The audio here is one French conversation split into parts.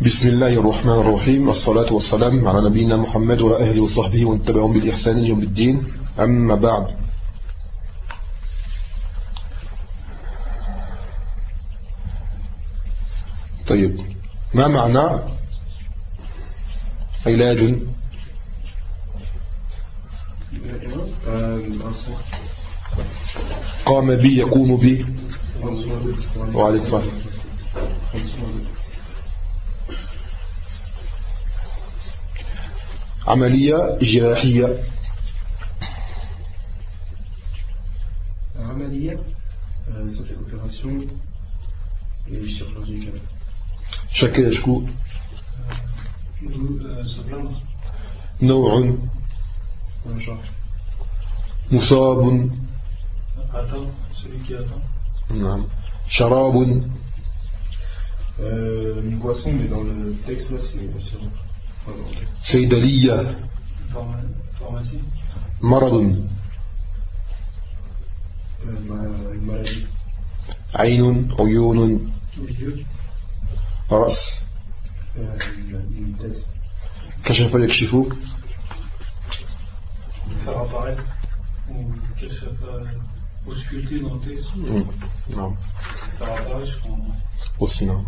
بسم الله الرحمن الرحيم. الصلاة والسلام على نبينا محمد وعلى أهله وصحبه ومن تبعهم بالإحسان يوم الدين. أما بعد. طيب ما معنى علاج؟ قام بي يقوم بي. وعليك السلام. عملية جراحية Amalia, euh, ça c'est opération et chirurgicale. شكل يشكو se plaindre. نوع Un genre. مصاب Attends, celui qui attend. نعم شراب Euh, une boisson, mais dans le texte là c'est صيدلية. مرض. عين عيون رأس. كشف يكشف. نعم. aussi non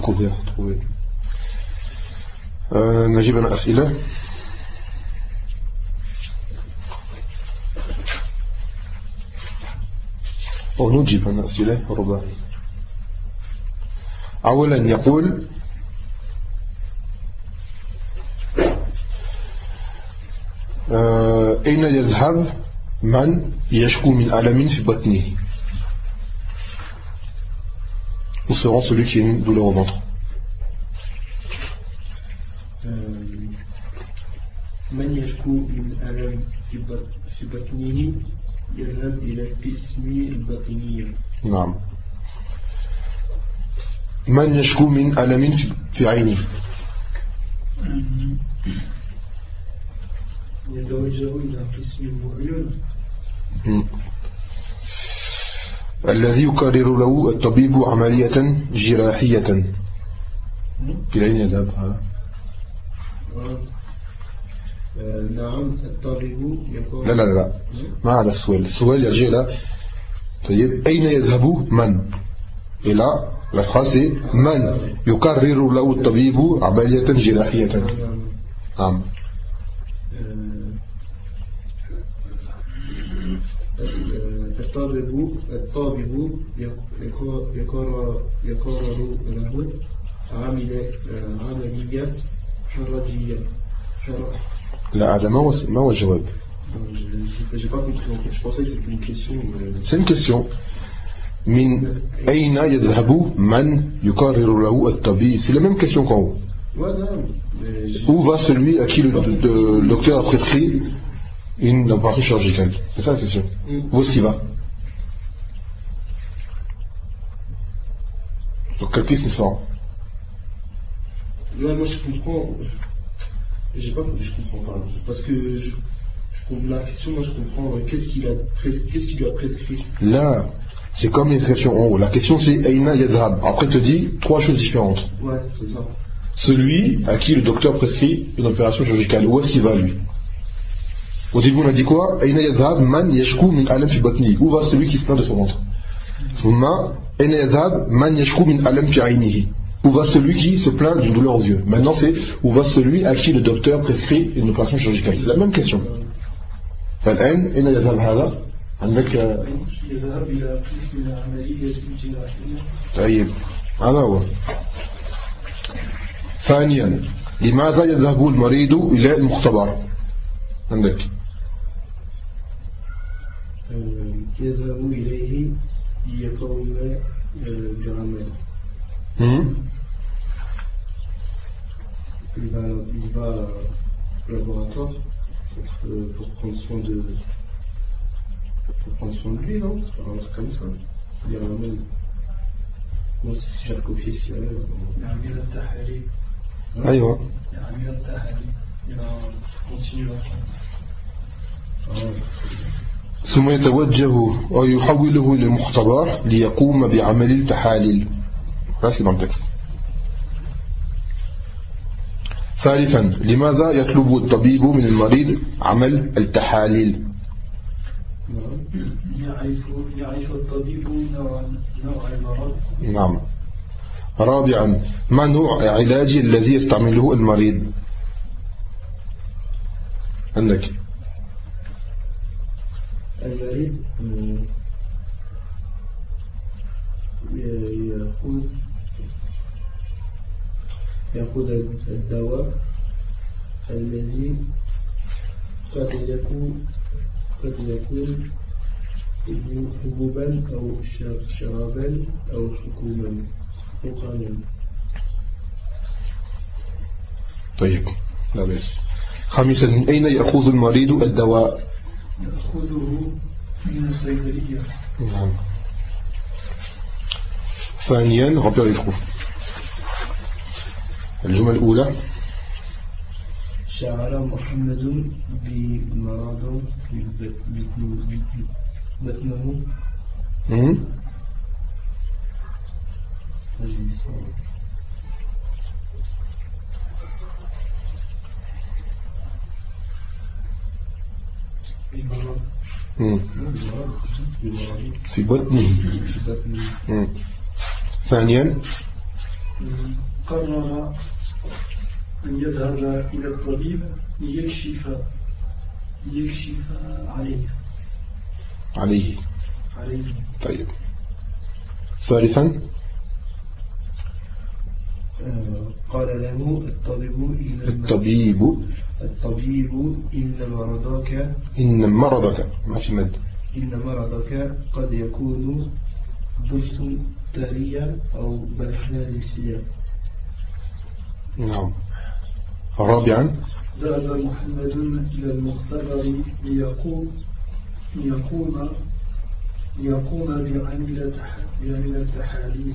trouver نجيب أنا أسئلة. أو نجيب أنا أسئلة رباعي أولا يقول آه أين يذهب من يشكو من ألم في بطنه؟ Où se rend celui qui a une douleur au ventre Euh, من يشكو من ألم في بط- في بطنه يذهب إلى القسم الباطنية. نعم من يشكو من ألم في- في عينه يتوجه إلى قسم العيون. مم. الذي يكرر له الطبيب عملية جراحية إلى أين يذهب هذا؟ آه، نعم الطبيب يقول لا لا لا لا. ما هذا السؤال؟ السؤال يرجع إلى طيب أين يذهب من؟ phrase c'est من يكرر له الطبيب عملية جراحية؟ نعم. الطبيب الطبيب يقرر يقرر له عمل عملية حرجية. حر- لا هذا ما هو ما هو الجواب Je- J'ai pas compris en fait, je pensais que c'était une question. mais- C'est une question. من أين يذهب من يكرر له الطبيب C'est la même question qu'en haut. Ouais, non, mais j'ai- Où va celui à qui le, de- le docteur a prescrit une opération chirurgicale C'est ça la question. Où est-ce qu'il va Donc quel qism sort Là, moi je comprends. J'ai pas je comprends pas. Parce que je, la question, moi je comprends euh, qu'est-ce qu'il a qu'est-ce qu'il lui a prescrit? Là, c'est comme une question en haut. La question c'est Aina Yadhab. Après, te dit trois choses différentes. Ouais, c'est ça. Celui à qui le docteur prescrit une opération chirurgicale, où est-ce qu'il va lui? Au début, on a dit quoi? Aina yadhab man yashku min alam fi batni. Où va celui qui se plaint de son ventre? Thumma, Aina man yashku min alam fi ainihi. Où va celui qui se plaint d'une douleur aux yeux Maintenant, c'est où va celui à qui le docteur prescrit une opération chirurgicale C'est la même question. فالآن أين يذهب هذا؟ عندك آه، يذهب إلى قسم العملية الجراحية. طيب هذا هو ثانيا لماذا يذهب المريض إلى المختبر عندك Euh, يذهب إليه ليقوم euh, بعمل. هم؟ Il va, il va au laboratoire pour, euh, pour prendre soin de pour prendre soin de lui, non Un truc comme ça. Il y a un même. Moi, si j'ai copié ce qu'il y a là. يعمل التحاليل. أيوة يعمل التحاليل. Il va continuer la ثم يتوجه ويحوله إلى المختبر ليقوم بعمل التحاليل هذا c'est dans le texte ثالثا لماذا يطلب الطبيب من المريض عمل التحاليل؟ نعم يعرف يعرف الطبيب نوع نوع المرض. نعم. رابعا ما نوع العلاج الذي يستعمله المريض؟ عندك. المريض آه، ي- يأخذ الدواء الذي قد يكون قد يكون حبوبا أو شر- شرابا أو حكوما حقنا. طيب لا بأس خامسا من أين يأخذ المريض الدواء؟ يأخذه من الصيدلية. نعم. ثانيا les trous الجملة الأولى. شعر محمد بمرض بطنه. في بطنه. ثانيا. قرر أن يذهب إلى الطبيب ليكشف ليكشف عليه. عليه. عليه. طيب. ثالثا؟ قال له الطبيب إن الطبيب. الطبيب إن مرضك إن مرضك. ما في مد. إن مرضك قد يكون ضرس طرية أو بلحنا للسياق نعم. رابعا. ذهب محمد إلى المختبر ليقوم ليقوم ليقوم بعمل بعمل التحاليل.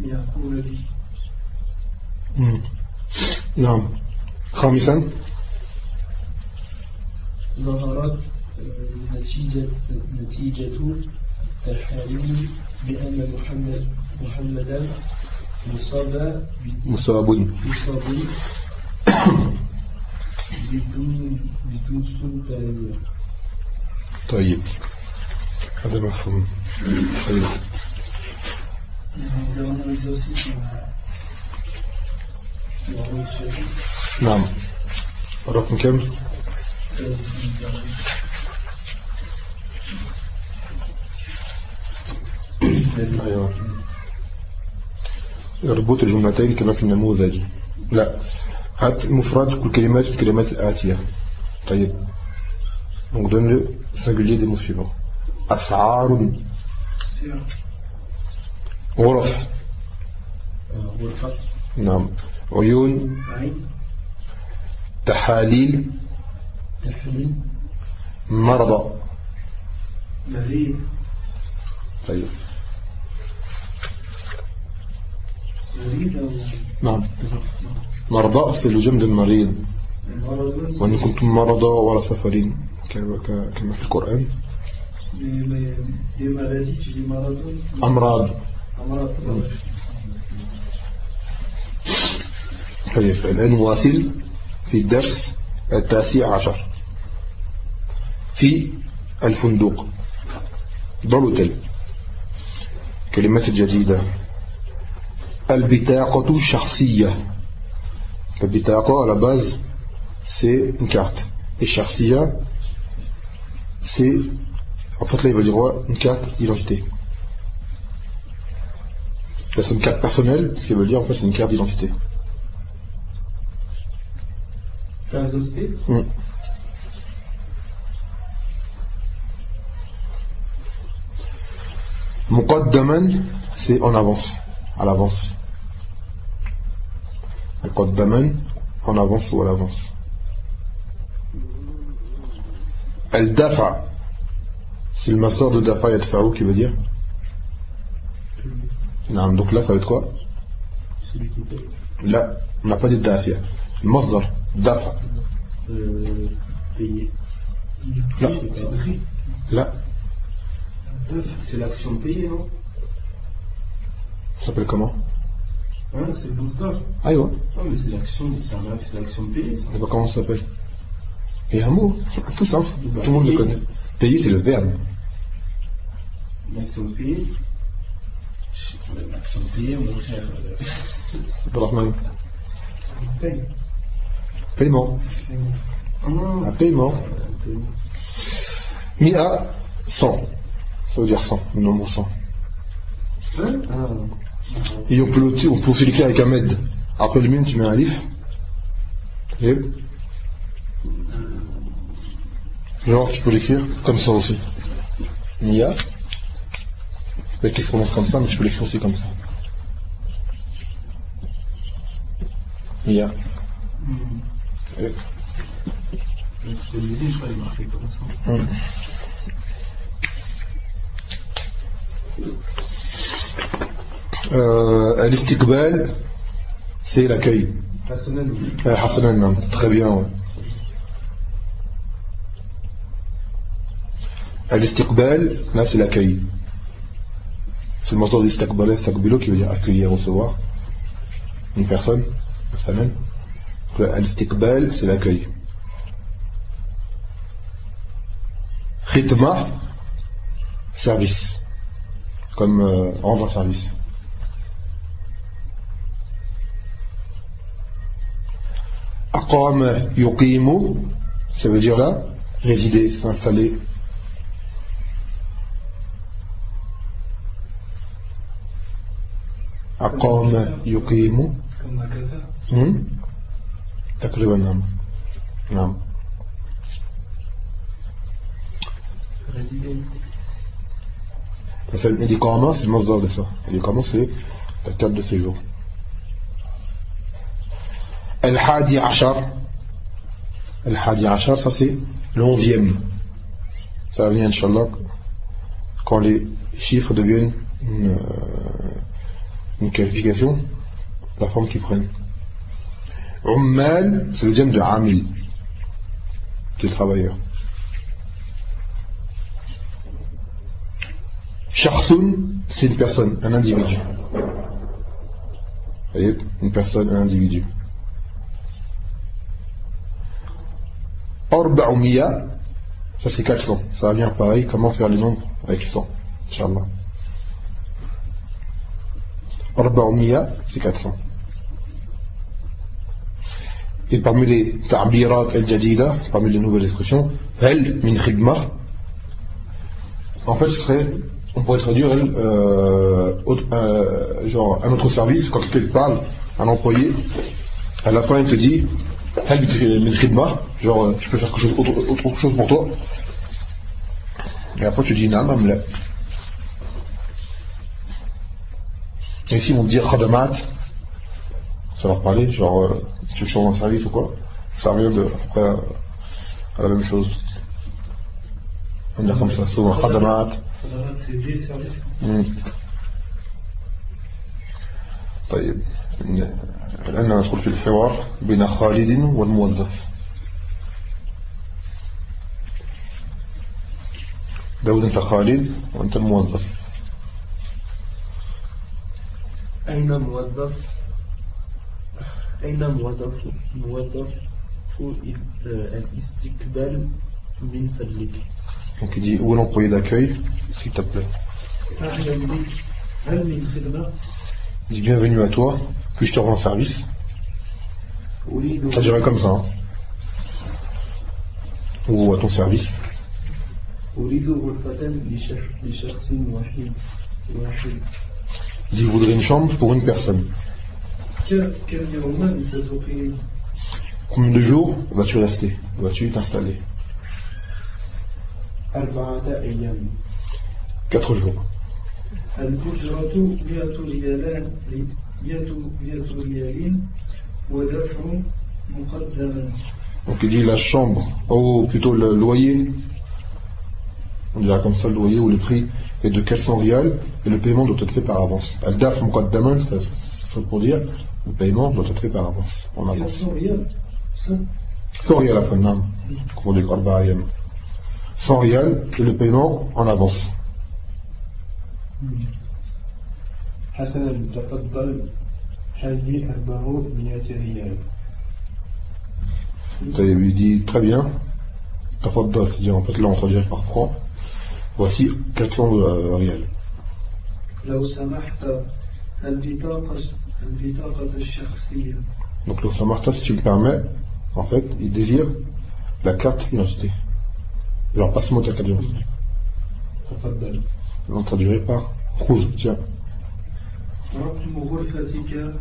ليقوم به. نعم. خامسا. ظهرت نتيجة نتيجة التحاليل بأن محمد محمدا مصاب مصاب. مصاب بدون بدون سلطانية. طيب. هذا مفهوم. طيب. نعم. رقم كم؟ أيوة اربط الجملتين كما في النموذج. لا. هات مفرد كل كلمات الكلمات الآتية. طيب. Donc donne le singulier des mots suivants. أسعار. غرف. غرفة نعم. عيون. عين تحاليل. تحليل مرضى. مريض. طيب. نعم. مرضى أصل لجند المريض وأن كنتم مرضى ولا سفرين. كما في القرآن. أمراض. طيب الآن واصل في الدرس التاسع عشر. في الفندق. ضلتل كلمات جديدة. Al-bitaqatu sharsiya. La bitaqa, à la base, c'est une carte. Et sharsiya, c'est, en fait là, il va dire une carte d'identité. Là, c'est une carte personnelle, ce qui veut dire, en fait, c'est une carte d'identité. Ça mmh. Muqaddaman, c'est en avance à l'avance. Muqaddaman, en avance ou à l'avance. Al-Dafa, c'est le master de Dafa Yadfa'u qui veut dire Non, donc là ça va être quoi? Là, on n'a pas dit Dafia. Masdar, Dafa. Euh, payer. Là, C'est l'action payée, non? S'appelle comment Hein, c'est le Masdar. Ah, ouais. Non, mais c'est l'action, c'est un verbe, c'est l'action de payer, ça. Et bah, comment ça s'appelle Et un mot, tout simple, tout le monde le connaît. Payer, c'est le verbe. L'action de payer. L'action de payer, mon frère. euh. Paye. Paiement. Non, Un paiement. paiement. Mia, 100. Ça veut dire 100, le nombre 100. Hein? Ah, Et on peut, on peut avec un med. Après le mime, tu mets un alif. Et Genre, tu peux l'écrire comme ça aussi. Mia. Mais se prononce comme ça, mais tu peux l'écrire aussi comme ça. Mia. Et- je Euh, Al-Istiqbal, c'est l'accueil. Oui. Euh, Hassanan, non. très bien. ouais. Là c'est l'accueil. C'est le morceau Istiqbilo qui veut dire accueillir, recevoir. Une personne, Hassanan. Là, Al-Istiqbal, c'est l'accueil. Khitma, service. Comme euh, rendre un service. Aqama yuqimu, ça veut dire là, résider, s'installer. Aqama yuqimu, Comme Nakata. hmm? تقريبا نعم نعم Résider. مثلا الإقامة c'est le مصدر de ça الإقامة c'est la carte de séjour Al-Hadi Achar. Al-Hadi Achar, ça c'est l'onzième. Ça va venir, Inch'Allah, quand les chiffres deviennent une, euh, qualification, la forme qu'ils prennent. Ummal, c'est le deuxième de Amil, de travailleur. Charsoun, c'est une personne, un individu. Vous voyez, une personne, un individu. Arba'umiya, ça c'est 400. Ça va venir pareil, comment faire les nombres avec 100, Inch'Allah. Arba'umiya, c'est 400. Et parmi les ta'birat al-jadida, parmi les nouvelles expressions, hal min en fait, ce serait, on pourrait traduire, elle, euh, euh, genre, un autre service, quand quelqu'un parle, un employé, à la fin, il te dit, Hal min khidma, genre, euh, je peux faire quelque chose, autre, autre chose pour toi. Et après, tu dis, Naam, amla. Et ici, ils vont te dire, khadamat, ça leur parlait, genre, euh, tu changes un service ou quoi, ça revient de, après, à la même chose. On va dire comme ça, souvent, khadamat, Khadamat, c'est des services. مم. طيب الآن ندخل في الحوار بين خالد والموظف. داود أنت خالد وأنت الموظف. أين موظف؟ أين موظف؟ موظف الاستقبال من فضلك. Donc il dit où est l'employé d'accueil s'il te plaît. أهلا بك. هل من خدمة؟ dis bienvenue à toi, puis je te rends service. Ça dirait comme ça. Hein. Ou à ton service. Il voudrait une chambre pour une personne. Combien de jours vas-tu rester? Vas-tu t'installer? Quatre jours. الأجرة 100 ريالان 100 100 ريال ودفع مقدما Donc il dit la chambre, ou plutôt le loyer, on dira comme ça le loyer ou le prix est de 400 rials et le paiement doit être fait par avance. Al-Daf Muqaddaman, ça c'est pour dire, le paiement doit être fait par avance, en avance. 400 ريال صح؟ 100 rials à la fin, non, pour les Arba'ayam. 100 rials et le paiement en avance. حسنا تفضل هذه أربعمائة ريال Il dit très bien, tafaddal, c'est-à-dire en fait là on traduit par franc, voici 400 euh, rials. لو سمحت البطاقة البطاقة الشخصية Donc le Samarta, si tu me permets, en fait, il désire la carte d'identité. Alors passe-moi ta carte d'identité. تفضل On traduirait par rouge, tiens. رقم غرفتك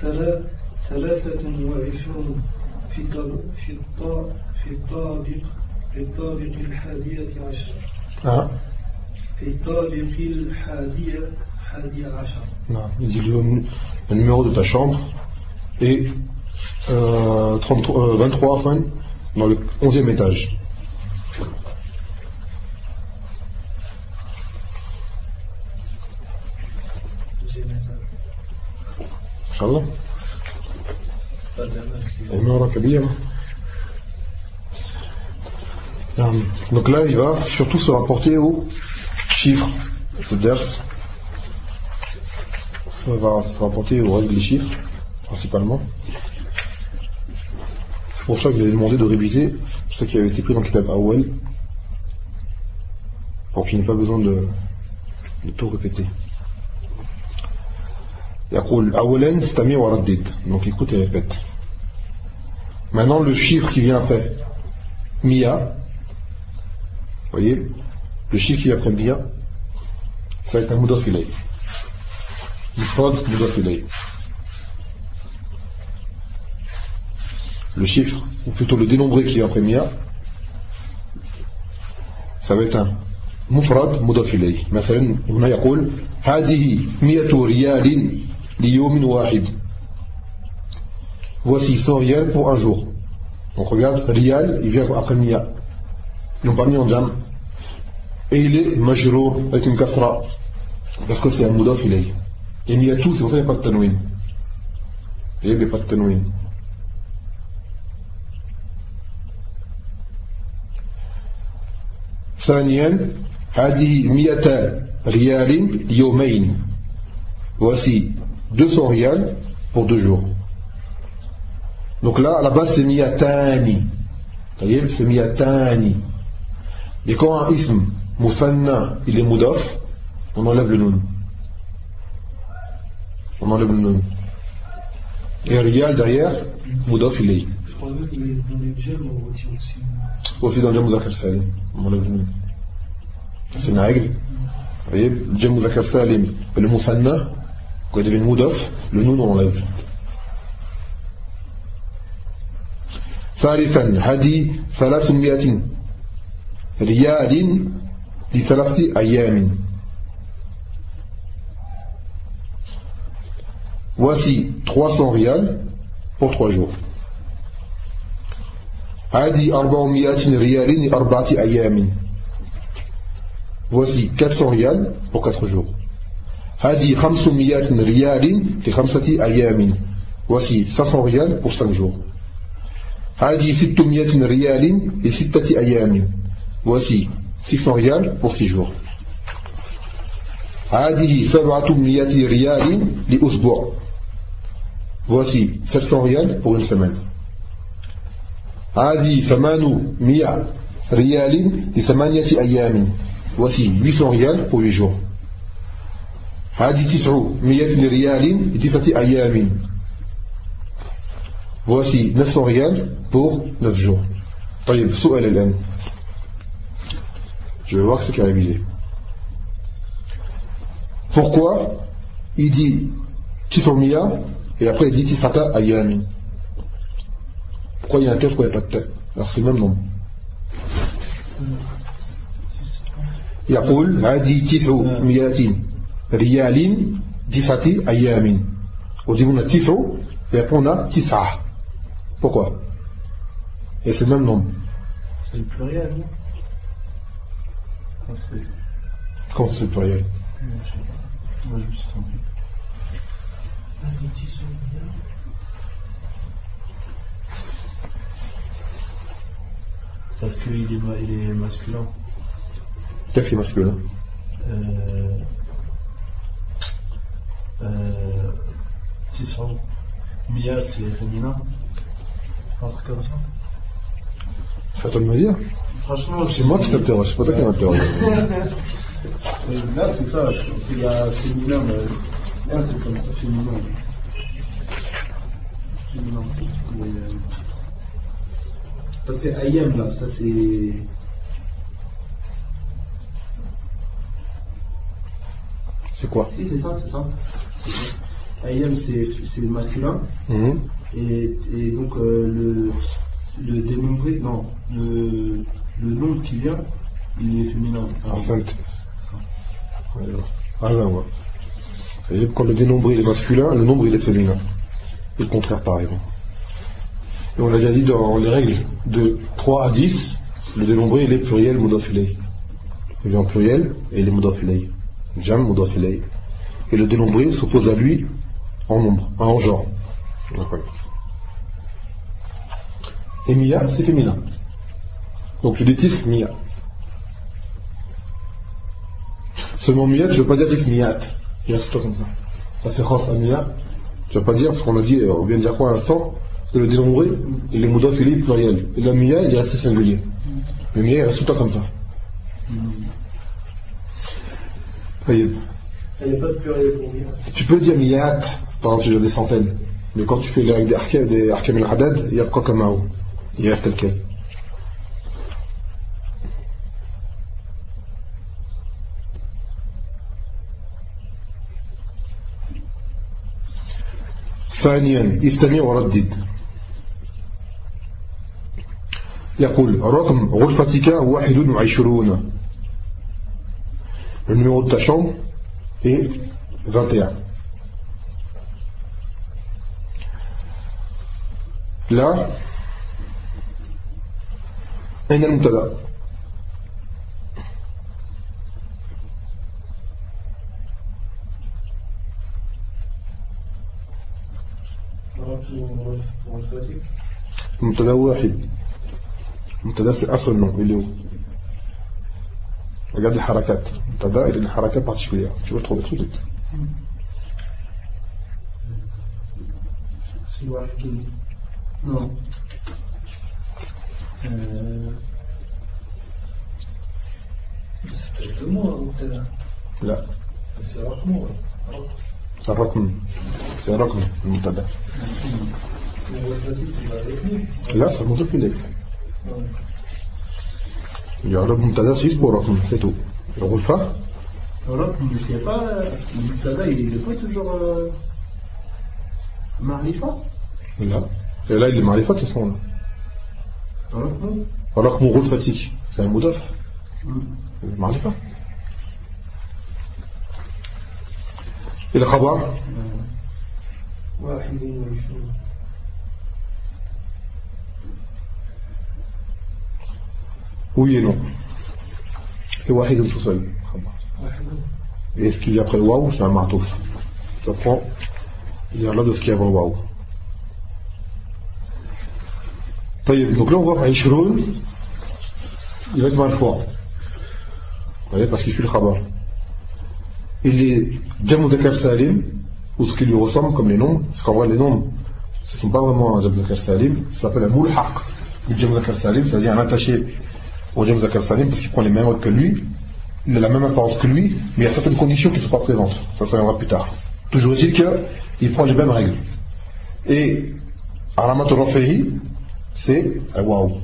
ثلا- ثلاثة وعشرون في طب- في الطا- في الطابق في الطابق الحادية عشر Hein في الطابق الحادية حادي عشر Non, il dit le, le numéro de ta chambre est euh, 33, euh, 23 enfin, dans le 11e étage. Imara Kabir. Euh, Donc là, il va surtout se rapporter aux chiffres. Ce ders, ça va se rapporter aux règles des chiffres, principalement. C'est pour ça que j'ai demandé de réviser ce qui avait été pris dans le Kitab Awel, pour qu'il n'y ait pas besoin de tout répéter. يقول أولا استمع وردد donc écoute et répète maintenant le chiffre qui vient après Mia vous voyez le chiffre qui vient après Mia ça va être un mudaf ilay mufrad mudaf ilay le chiffre ou plutôt le dénombré qui vient après Mia ça va être un مفرد مضاف إليه مثلا هنا يقول هذه مئة ريال ليوم واحد voici 100 rial pour un jour donc regarde rial il vient après mia ils l'ont pas mis en jam et il est majrour avec une kasra parce que c'est un mudaf ilay et mia tout c'est pour ça qu'il n'y a pas de tanwin il n'y a pas de tanwin ثانيا هذه مئة ريال ليومين voici 200 rials pour deux jours. Donc là à la base c'est miyatani voyez c'est miyatani et quand un ism musanna il est mudaf on enlève le nun on enlève le nun et rial derrière mudaf il est. Je crois même que dans les gels, on retire aussi. aussi dans le Salim on enlève le nun c'est une règle. Vous voyez le Jam Muzakar Salim le musanna quand il devient mudaf le nun on enlève ثالثا هذه ثلاثمائة ريال لثلاثة أيام Voici 300 rials pour 3 jours. هذه 400 ريال لأربعة أيام. Voici 400 rials pour 4 jours. هذه 500 ريال لخمسة أيام. Voici 500 rials pour 5 jours. هذه 600 ريال لستة أيام voici 600 ريال pour 6 jours هذه 700 ريال لأسبوع voici 700 ريال pour une semaine هذه 800 ريال لثمانية أيام voici 800 ريال pour 8 jours هذه 900 ريال لتسعة أيام Voici 900 rials pour 9 jours. طيب سؤال الآن. Je vais voir ce qu'il a révisé. Pourquoi il dit Tisomia et après il dit Tisata Ayami Pourquoi il y a un tel, pourquoi il n'y a pas de tel Alors c'est le même nombre. يقول هذه تسعمائة ريال تسعة أيام ودينا تسع et après on a تسعة Pourquoi Et c'est le même nombre. C'est le pluriel, non Quand c'est- Quand c'est le pluriel Je sais pas. Moi, je me suis trompé. Parce qu'il est, ma- il est masculin. Qu'est-ce qui est masculin Euh, euh, Tisra, Mia, c'est féminin. Un truc comme ça. C'est à toi de me dire. Franchement, C'est moi qui t'interroge, c'est pas toi qui m'interroge. Euh, Là, c'est ça, je pense qu'il y a féminin, mais un truc comme ça, féminin. Féminin. Mais, euh, Parce que Ayam, là, ça c'est. C'est quoi? Si, c'est ça, c'est ça. Ayam, c'est c'est masculin. Mhm. Et, et donc, euh, le, le dénombré, non, le, le nombre qui vient, il est féminin. Enceinte. Ah là, ouais. Quand le dénombré il est masculin, le nombre il est féminin. Et le contraire pareil. Et on l'a déjà dit dans les règles, de 3 à 10, le dénombré il est pluriel modofilé. Il vient en pluriel et il est modofilé. Jam modofilé. Et le dénombré s'oppose à lui en nombre, en genre. Et Mia, c'est féminin. Donc le détis, Mia. Seulement Miyat, je ne veux pas dire Ismiyat. Il reste toi comme ça. Ça c'est Khas Amiyat. Je ne veux pas dire, parce qu'on a dit, on vient de dire quoi à l'instant Que le dénombré, il est Moudof, il pluriel. Et l'Amiyat, il est resté singulier. Le Miyat, il reste tout le temps comme ça. Taïeb. N'y a pas pluriel pour Mia. Tu peux dire Miyat, par exemple, si j'ai des centaines. Mais quand tu fais les règles des Arka- des Arkam al-Hadad, il y a quoi comme Mao Il reste tel quel. ثانيا استمع وردد يقول رقم غرفتك واحد وعشرون Le numéro de ta chambre في 21 لا. أين المبتدأ؟ المبتدا واحد. المبتدا أصلا اللي هو Regarde les harakat. Tada, il a des harakat particulières. Tu vas le trouver tout de suite. Non. Euh, Ça peut être le mot, peut-être. Là, C'est que moi. c'est un rakm. C'est un le mot nous. Là, c'est le mudaf ilayk. Ouais. Il y aura le Mumtada 6 pour Rokm, c'est tout. Le Roulfa Rokm, c'est pas. Le Mumtada, il n'est pas toujours. Euh, Marifa Là. Et là, il est Marifa à ce moment-là. Rokm Rokm Roulfatik, c'est un Moudaf. Marifa. Et le Khabar واحد وعشرون Oui et non. C'est wahid tout seul. Et ce qui vient après waouh, c'est un marteau. Ça prend là de ce qui est avant waouh. Donc là, on voit Aishroun, il va être mal fort. Vous voyez, parce qu'il suit le khabar. Et les Jamudakar Salim, ou ce qui lui ressemble comme les noms, parce qu'en vrai, les noms, ce ne sont pas vraiment un Salim, ça s'appelle un Moulhaq. Le Jamudakar Salim, c'est-à-dire un attaché au Jamu Zakar Salim, parce qu'il prend les mêmes règles que lui, il a la même apparence que lui, mais il y a certaines conditions qui ne sont pas présentes. Ça, ça viendra plus tard. Toujours est-il qu'il prend les mêmes règles. Et Aramat Rafihi, c'est un waouh. Vous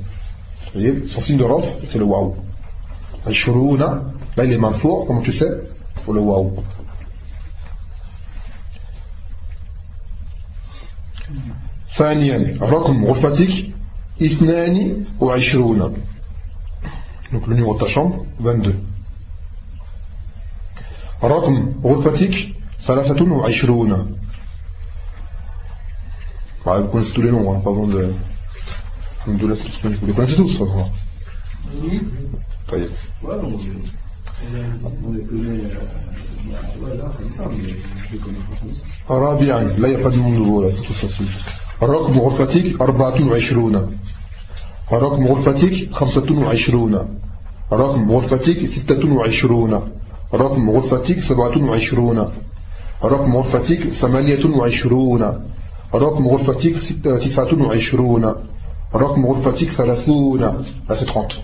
voyez, son signe de raf, c'est le waouh. Al-Shuruuna, là il est manfour, comment tu sais Pour le waouh. ثانيا رقم غرفتك اثنان وعشرون donc le numéro de ta chambre 22 رقم غرفتك ثلاثة وعشرون bah, vous connaissez tous les noms, hein, pas besoin de... Vous les connaissez tous, toute façon. Oui. Ça y est. Ouais, on, on les connaît. Euh, voilà, comme ça, mais je les connais pas comme ça. رابعا لا il n'y a pas de nom nouveau là, c'est tout facile. رقم غرفتك أربعة وعشرون رقم غرفتك خمسة وعشرون رقم غرفتك ستة وعشرون رقم غرفتك سبعة وعشرون رقم غرفتك ثمانية وعشرون رقم غرفتك تسعة وعشرون رقم غرفتك ثلاثون là c'est 30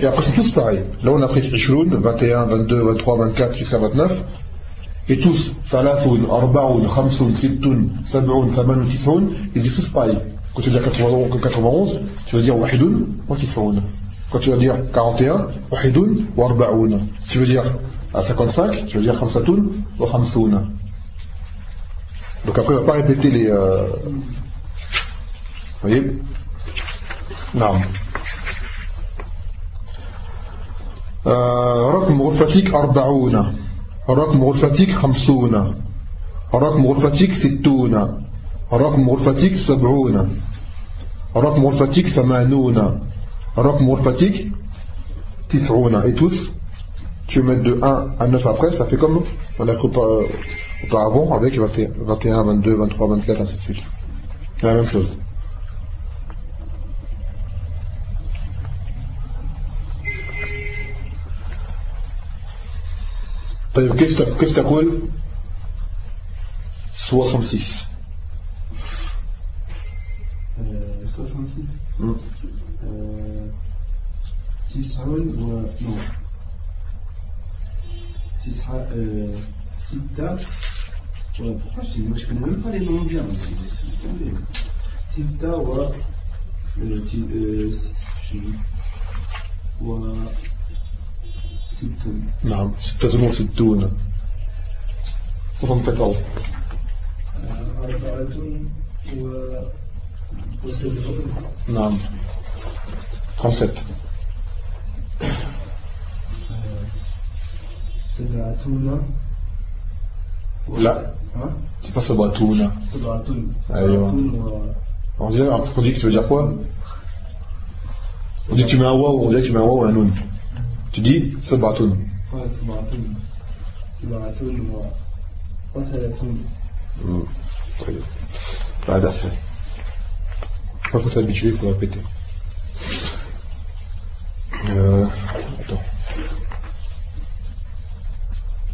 et après c'est tous pareil là on a pris 20 21 22 23 24 jusqu'à 29 et tous ثلاثون أربعون خمسون ستون سبعون ثمانون تسعون ils disent tous pareil quand tu veux dire 91, 91 tu veux dire وحدون وتسعون quand tu veux dire 41 وحدون وأربعون si tu veux dire à 55 tu veux dire خمسة وخمسون donc après on va pas répéter les euh... vous voyez? آه رقم غرفتك أربعون رقم غرفتك خمسون رقم غرفتك ستون رقم غرفتك سبعون رقم غرفتك ثمانون رقم غرفتك تسعون et tous tu mets de 1 à 9 après ça fait comme on a auparavant avec 21, 22, 23, 24 ainsi de suite c'est la même chose طيب كيف كيف تقول 66 66 تسعون و نو تسعة ستة pourquoi je dis moi je connais même pas les noms bien ستة و و ستون نعم ستة وستون 74 أربعة و وسبعون نعم 37 سبعتون لا ها c'est pas Sabatuna. سبعتون أيوة. سبعتون و On dirait, parce qu'on dit que tu veux dire quoi On dit que tu mets un waouh, on dirait que tu mets un waouh ou un noun. Tu dis Sabatun. ouais, سبعتون سبعتون و وثلاثون Pas d'assez. Il faut s'habituer, il faut répéter. Euh, attends.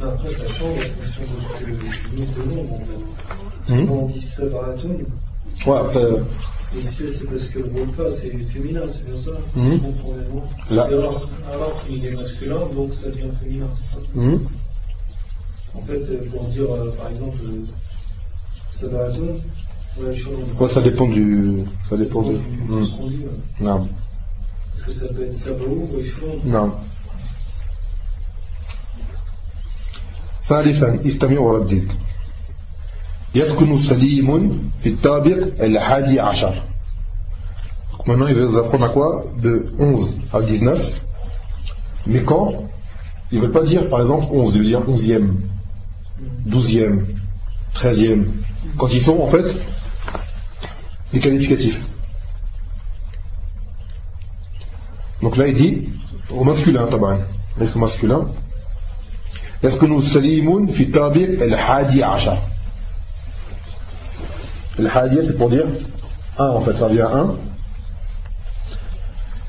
Après, ça change en fonction de ce que fait. Hum Quand on dit Sabaratun, Ouais, après, euh, ici c'est parce que le Wolfa c'est féminin, c'est bien ça. Comprenez-vous Là. Alors, alors qu'il est masculin, donc ça devient féminin, c'est ça hum, En fait, euh, pour dire euh, par exemple euh, Sabaratun, ouais, je ouais, ça dépend du. Ça dépend de. de hum, ce qu'on dit. ouais. Non, Est-ce que ça peut être Sabaou ou Echelon non. ثالثا استمع وردد يسكن سليم في الطابق الحادي عشر Donc Maintenant, il va vous apprendre à quoi De 11 à 19. Mais quand Ils ne veulent pas dire, par exemple, 11, ils veulent dire 11e, 12e, 13e. Quand ils sont, en fait, des qualificatifs. Donc là, il dit, au masculin, taban. Là, ils sont masculins. يسكن سليم في الطابق الحادي عشر الحادية c'est pour dire 1 en fait ça vient 1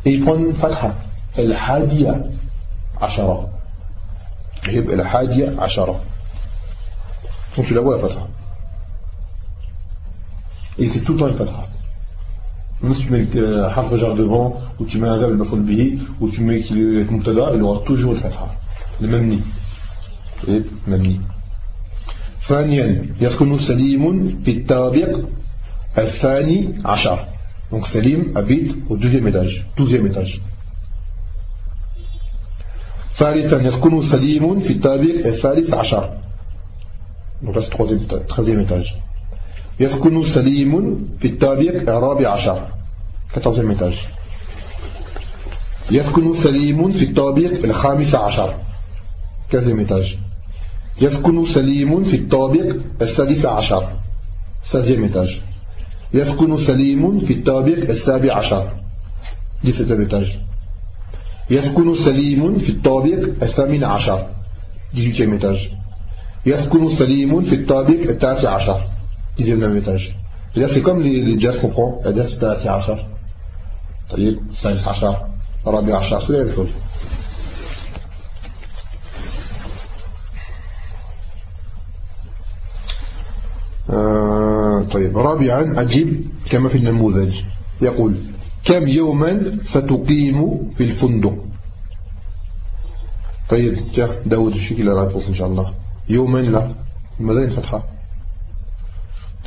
et il prend une fatha الحادية عشرة يبقى الحادية عشرة donc tu la vois la fatha et c'est tout le temps une fatha même si tu mets euh, harf jar devant ou tu mets un verbe maful bihi ou tu mets qu'il est mubtada il aura toujours une fatha le même nid طيب مبني ثانيا يسكن سليم في الطابق الثاني عشر donc Salim habite au deuxième étage douzième étage ثالثا يسكن سليم في الطابق الثالث عشر donc là c'est troisième étage- treizième étage يسكن سليم في الطابق الرابع عشر. quatorzième étage يسكن سليم في الطابق الخامس عشر. quinzième étage يسكن سليم في الطابق السادس عشر. seizième étage يسكن سليم في الطابق السابع عشر. dix-septième étage يسكن سليم في الطابق الثامن عشر. dix-huitième étage يسكن سليم في الطابق التاسع عشر. 19 étage. C'est comme les, les جاس qu'on prend. الجاس تاع 10 طيب السادس عشر الرابع عشر سلام الفل طيب. رابعا أجيب كما في النموذج. يقول كم يوما ستقيم في الفندق؟ طيب داود الشكل لا إن شاء الله. يوما لا. ماذا الفتحة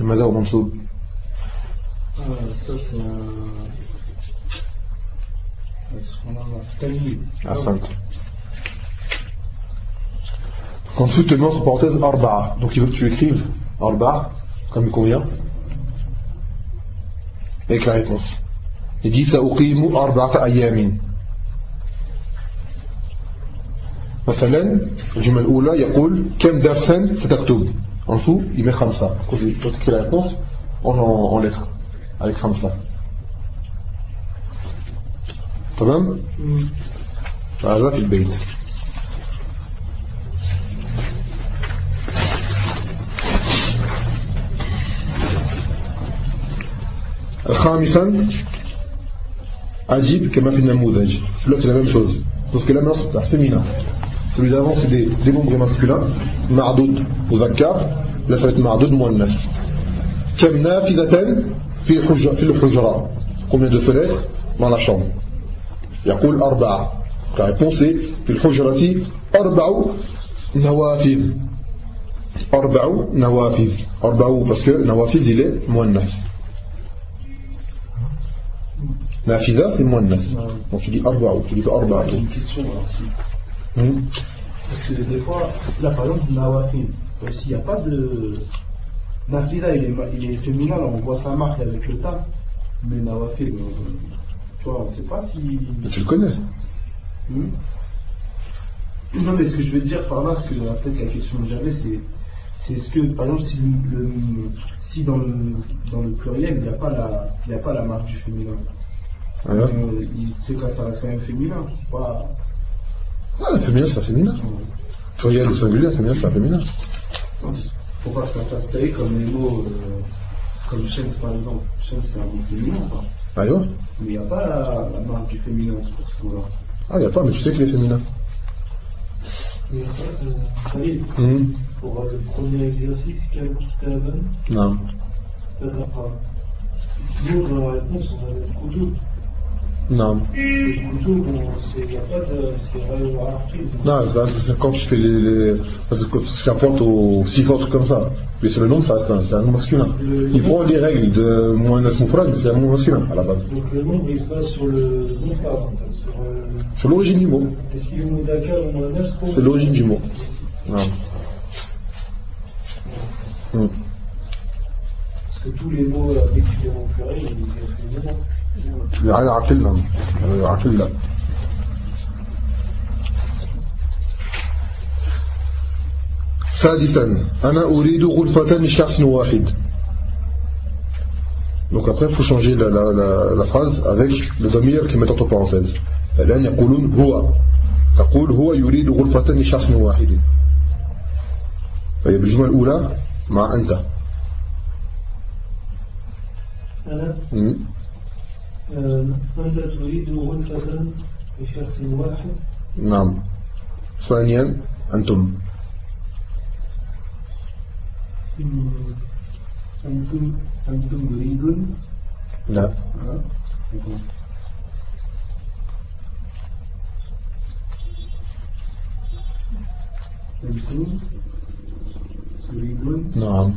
لماذا هو منصوب Ah, c'est. Ah, c'est vraiment un tamid. أحسنت Ensuite, mets entre parenthèses arba'a. Donc il veut que tu écrives arba'a, comme il convient, avec la réponse. Il dit سأقيم أربعة أيام. مثلا الجملة الأولى يقول كم درسا ستكتب En dessous, il met خمسة. Quand il quand il écrit la réponse, en, en, en lettres, avec خمسة. تمام؟ هذا في البيت. خامسا أجيب كما في النموذج là c'est la même chose parce que là maintenant c'est un féminin celui d'avant c'est des, des nombres masculins معدود مذكر là ça va être معدود مؤنث كم نافذة في الحجرة في الحجرة combien de fenêtres dans la chambre يقول أربعة la réponse est في الحجرة أربع نوافذ أربع نوافذ أربع parce que نوافذ il est مؤنث نافذة c'est مؤنث donc tu dis أربع tu dis pas Mm. Parce que des fois, là par exemple, Nawafil, s'il n'y a pas de. Nafida, il est, il est féminin, on voit sa marque avec le tas, mais Nawafil, euh, tu vois, on ne sait pas si. Mais tu le connais. Hmm. Non, mais ce que je veux dire par là, ce que en fait, la question que j'avais, c'est c'est ce que, par exemple, si, le, si dans, le, dans le pluriel, il n'y a, pas la, a pas la marque du féminin. Ah Alors euh, C'est quand ça reste quand même féminin. C'est pas, ah, féminin c'est un féminin pluriel ou singulier féminin c'est un féminin Faut pas que ça fasse tailler comme les mots euh, comme chaîne par exemple? Chaîne c'est un mot féminin, quoi. ah ouais mais il n'y a pas la, la marque du féminin pour ce mot-là. ah y a pas mais tu sais qu'il est féminin Et en fait, euh, Hmm. pour euh, le premier exercice, quel kitaban non ça t'apprend Nous, dans la réponse, on a le koutoub. Non. Pas non ça, c'est quand tu fais les, les ce qui rapporte aux six autres comme ça. Mais c'est le nom ça c'est un, nom masculin. Il prend les règles de Mohamed Moufrad c'est un nom masculin à la base. Donc le nombre, il se base sur le. Sur, euh, c'est l'origine du mot. est-ce qu'il est mot Dakar ou moins 9 c'est l'origine du mot. Non. Parce que tous les mots, euh, dès que tu les mets au pluriel, ils على عقلنا على عقلنا سادسا أنا أريد غرفة لشخص واحد. Donc après, il faut changer la, la, la, la phrase avec le damir qui met entre parenthèses. الآن يقولون هو. تقول هو يريد غرفة لشخص واحد. طيب الجملة الأولى مع أنت. أنت تريد غرفة لشخص واحد؟ نعم. ثانيا أنتم. أنتم أنتم تريدون لا. أنتم تريدون نعم.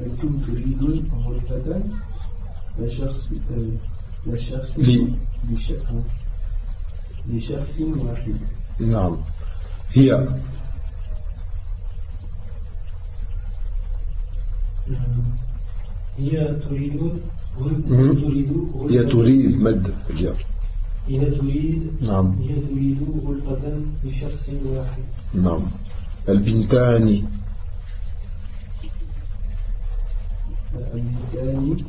أنتم تريدون غرفة لشخص آه، لشخص. لشخص واحد نعم هي آه، هي تريد هي تريد مد الجر هي تريد نعم. هي تريد غرفة لشخص واحد. نعم. البنتان. الثاني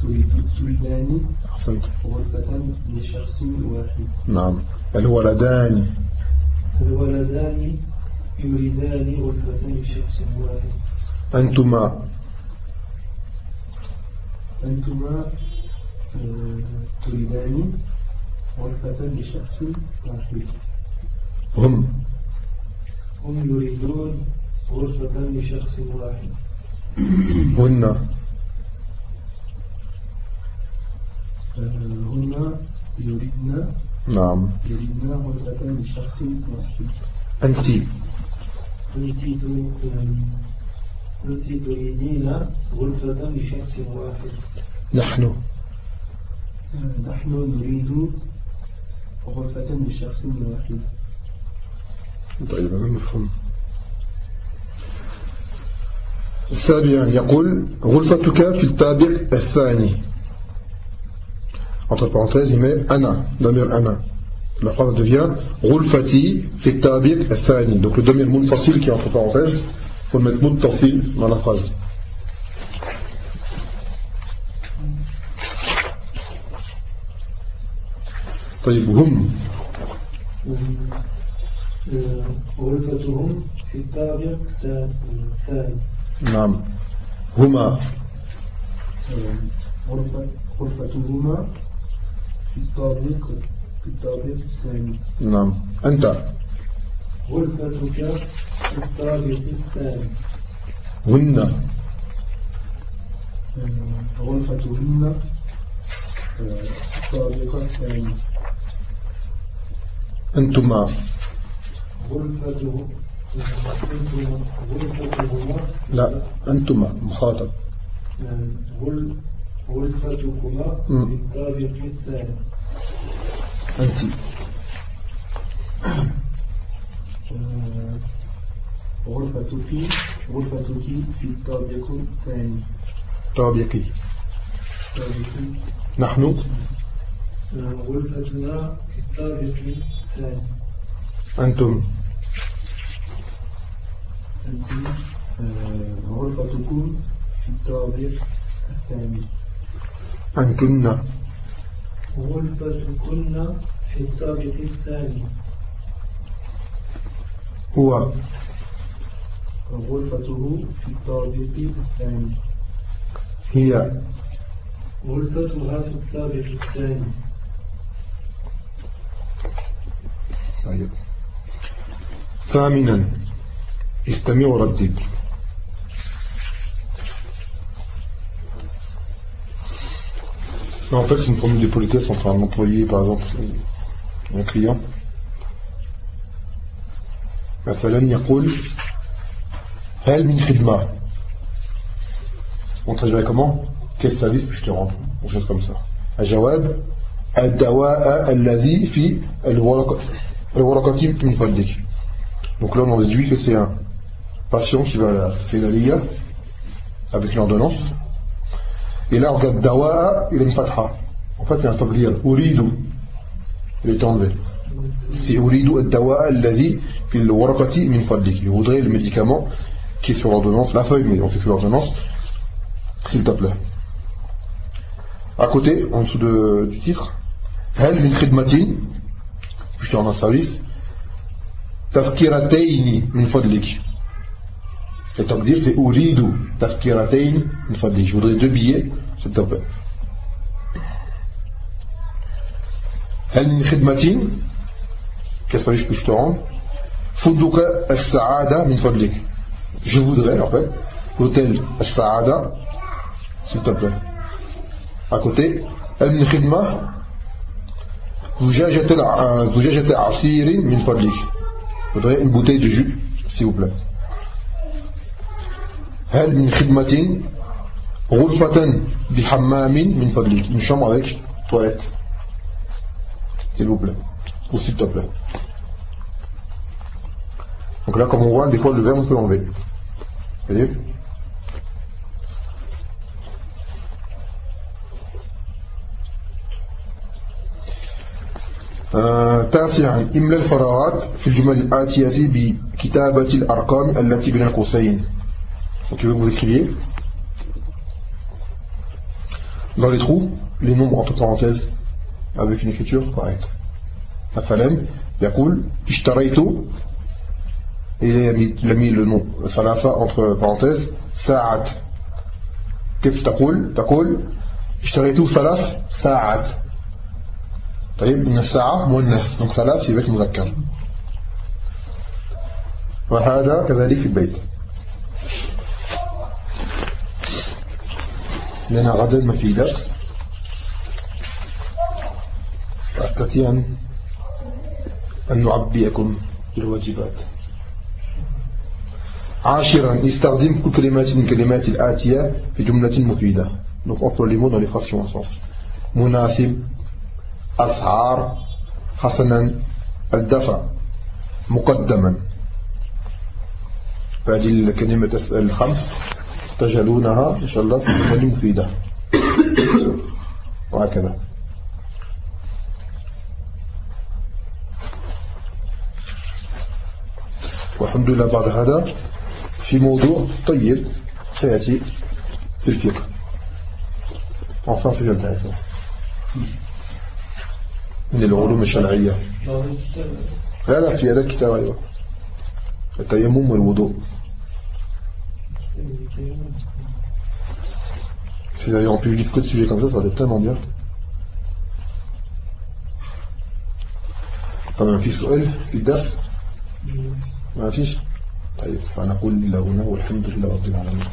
تريدان أحسنت. غرفة لشخص واحد. نعم. الولدان. الولدان يريدان غرفة لشخص واحد. أنتما. أنتما آه، تريدان غرفة لشخص واحد. هم. هم يريدون غرفة لشخص واحد. هن. هن يريدن نعم. يريدن غرفة لشخص واحد. أنت. أنت أنت تريدين غرفة لشخص واحد. نحن. نحن نريد غرفة لشخص واحد. طيب مفهوم السابع يقول غرفتك في الطابق الثاني entre parenthèses il met أنا ضمير أنا la phrase devient غرفتي في الطابق الثاني donc le ضمير منفصل qui est entre parenthèses il faut le mettre متصل dans la phrase طيب هم آه، غرفتهم في الطابق الثاني نعم. هما. غرفة غرفتهما في الطابق في الطابق الثاني. نعم. أنت. غرفتك في الطابق الثاني. هن. آه، غرفتهن آه، في الطابق الثاني. أنتما. غرفته لا أنتما مخاطب. غرفتكما. في الطابق الثاني أنت. غرفتك غرفتك في الطابق الثاني طابقي. طابق نحن. غرفتنا في الطابق الثاني أنتم. أنتم آه، غرفتكم في الطابق الثاني. أنتن. غرفتكن في الطابق الثاني. هو. غرفته في الطابق الثاني. هي. غرفتها في الطابق الثاني. طيب. ثامنا. استمع وردد Non, en fait, c'est une formule de politesse entre un employé, par exemple, et un client. مثلا يقول هل من خدمة On traduirait comment Quel service puis-je te rendre Ou chose comme ça. الجواب الدواء الذي في الورقة الورقة من فضلك Donc là, on en déduit que c'est un Passion qui va à la Fédalia avec une ordonnance. Et là, on regarde Dawa, il a fatha. En fait, il y a un tablil. Uridu. Il est enlevé. C'est Uridu al-Dawa al-Ladhi fil warakati min fadlik. Il voudrait le médicament qui est sur l'ordonnance, la feuille, mais on fait sur l'ordonnance, s'il te plaît. À côté, en dessous de, du titre, Hel min khidmati, je te rends un service, tafkirataini min fadlik. Et تقدير c'est أريد تذكرتين من فضلك Je voudrais deux billets, s'il te plaît. هل من خدمة Quel service puis-je te rendre فندق السعادة من فضلك Je voudrais en fait l'hôtel السعادة s'il te plaît. À côté هل من خدمة زجاجة الع- زجاجة عصير من فضلك Je voudrais une bouteille de jus, s'il vous plaît. هل من خدمة غرفة بحمام من فضلك Une chambre avec toilette. S'il vous plaît. Ou s'il te plaît. Donc là, comme on voit, des fois le verbe on peut l'enlever. Vous voyez آه، تاسعا املا الفراغات في الجمل الآتية بكتابة الأرقام التي بين القوسين Donc il veut que vous écriviez dans les trous les nombres entre parenthèses avec une écriture correcte. مثلا يقول اشتريت et il a mis, il a mis le nom ثلاثة entre parenthèses ساعات كيف تقول تقول اشتريت ثلاث ساعات طيب من الساعة مؤنث donc ثلاث يبقى مذكر وهذا كذلك في البيت لنا غدا ما في درس. أستطيع أن نعبئكم بالواجبات. عاشرا استخدم كل كلمات من كلمات الآتية في جملة مفيدة Donc on peut les mots. مناسب أسعار حسنا الدفع مقدما. فهذه الكلمة الخمس. تجهلونها إن شاء الله في جمل مفيدة. وهكذا. والحمد لله بعد هذا في موضوع طيب سيأتي في الفقه. Enfin c'est intéressant. من العلوم الشرعية. لا لا في هذا الكتاب أيوة التيمم والوضوء. Si vous avez rempli le livre que de sujets comme ça, ça va être tellement bien. طب ما في سؤال في الدرس؟ ما فيش؟ طيب فنقول إلى هنا والحمد لله رب العالمين